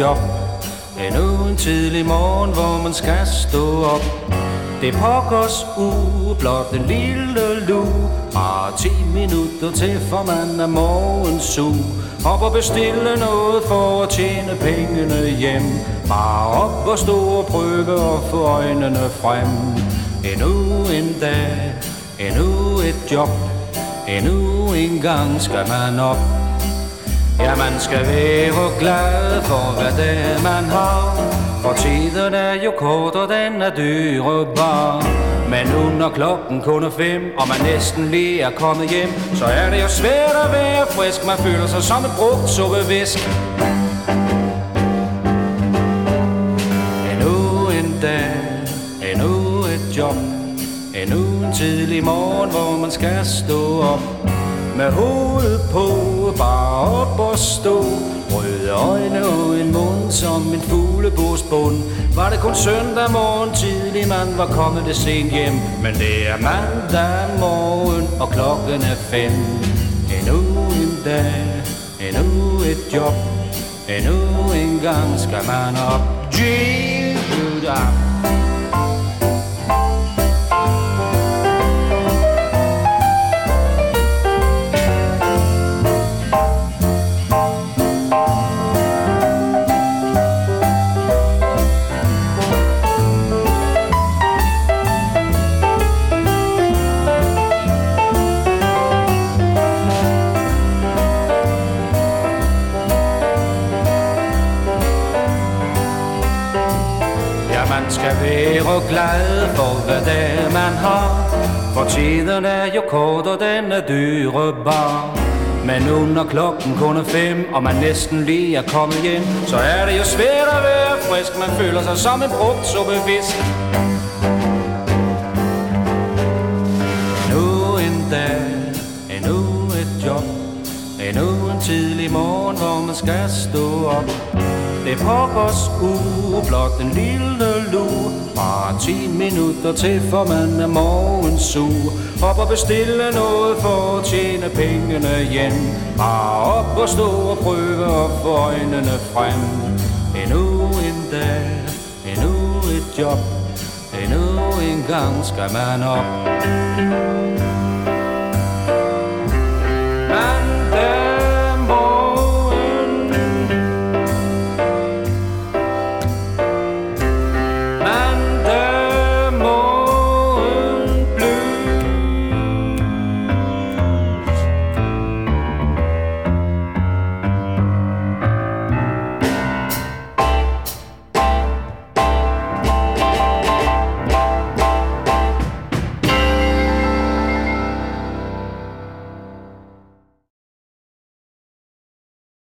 job. Endnu en tidlig morgen, hvor man skal stå op. Det pokkers uge, blot en lille lue Bare 10 minutter til, for man er morgens su Op og bestille noget for at tjene pengene hjem. Bare op og stå og prøve og få øjnene frem. Endnu en dag, endnu et job. Endnu en gang skal man op. Ja, man skal være glad for, hvad det er, man har. For tiden er jo kort, og den er dyrebar. Men nu når klokken kun er fem, og man næsten lige er kommet hjem Så er det jo svært at være frisk, man føler sig som et brugt suppevisk Endnu en dag, endnu et job. Endnu en tidlig morgen, hvor man skal stå op. Med hovedet på, bare op og stå. Røde øjne og en mund som en fuglebosbund Var det kun søndag morgen tidlig, man var kommet det sent hjem. Men det er mandag morgen, og klokken er fem. Endnu en dag, endnu et job. Endnu en gang skal man op. G-da. Skal være glad for, hvad det er, man har? For tiden er jo kort, og den er dyrebar. Men nu når klokken kun er fem, og man næsten lige er kommet hjem Så er det jo svært at være frisk, man føler sig som en brugt suppefisk en tidlig morgen, hvor man skal stå op. Det pokkers uge, blot den lille lu Bare 10 minutter til, for man er morgen su Op og bestille noget for at tjene pengene hjem. Bare op og stå og prøve at få øjnene frem. Endnu en dag, endnu et job. Endnu en gang skal man op.